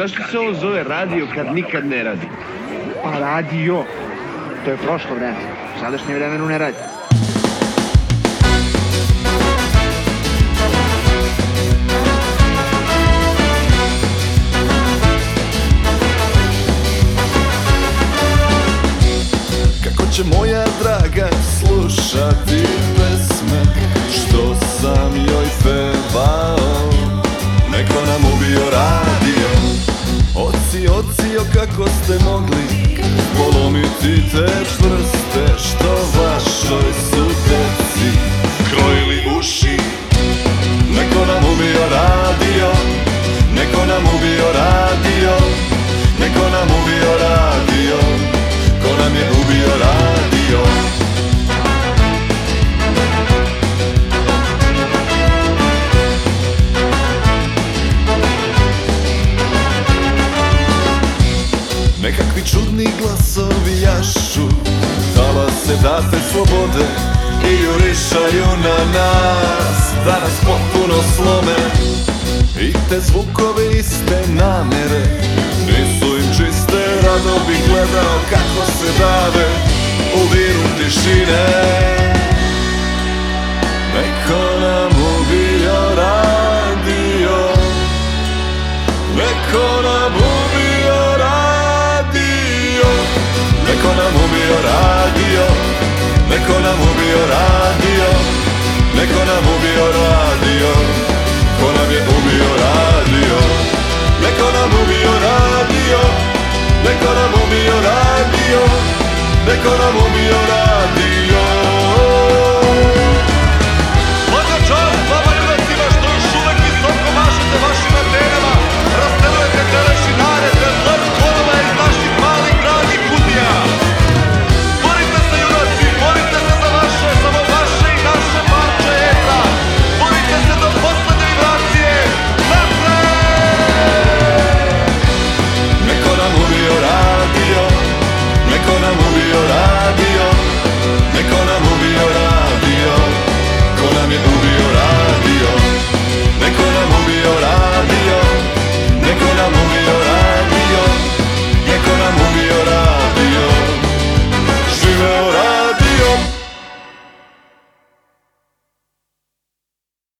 Zašto se ovo zove radio kad nikad ne radi? Pa radio. To je prošlo vreme. U sadašnje vremenu ne radi. Kako će moja draga slušati pesme Što sam joj pevao Neko nam ubio radio Oci, ocio, kako ste mogli Polomiti te čvrste Što vašoj su Nekakvi čudni glasovi jašu Dala se date slobode I jurišaju na nas Da nas potpuno slome. I te zvukove iste namere Nisu im čiste Rado bi gledao kako se dave U viru tišine